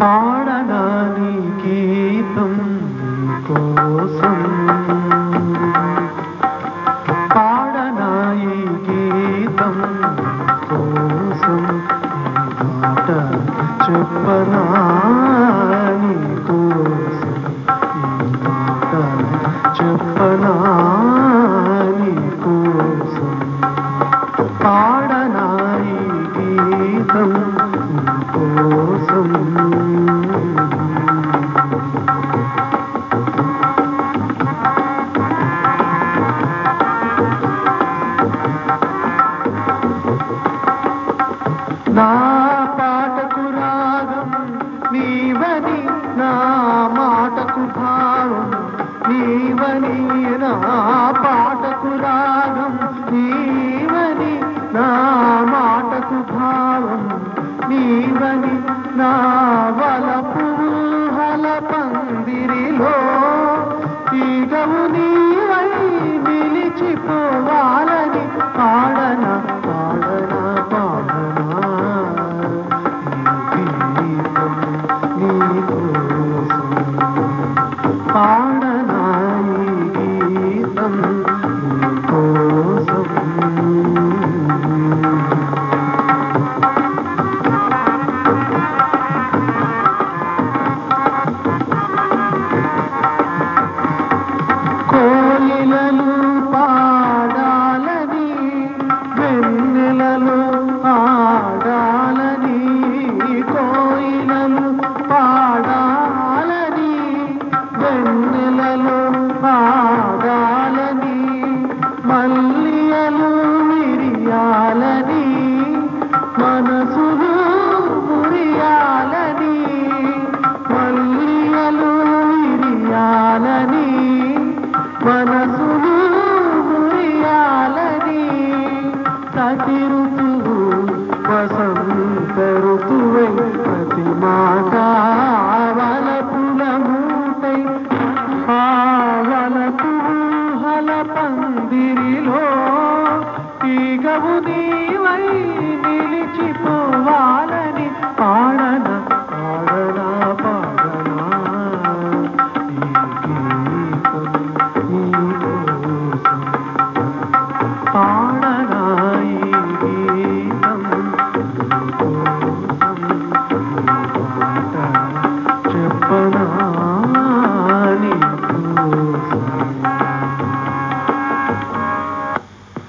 పాడగాని గీతం కోసం. పాడనాయి గీతం కోసం. మాట చెప్పనా నా పాటకు రాగం నీవని నా మాటకు భావం నీవని నా పాటకు రాగం నీవని నా మాటకు భావం నీవని నా వల భావన పూహల పందిరిలో తీగవు నీవై నిలిచిపోవాలని పాడ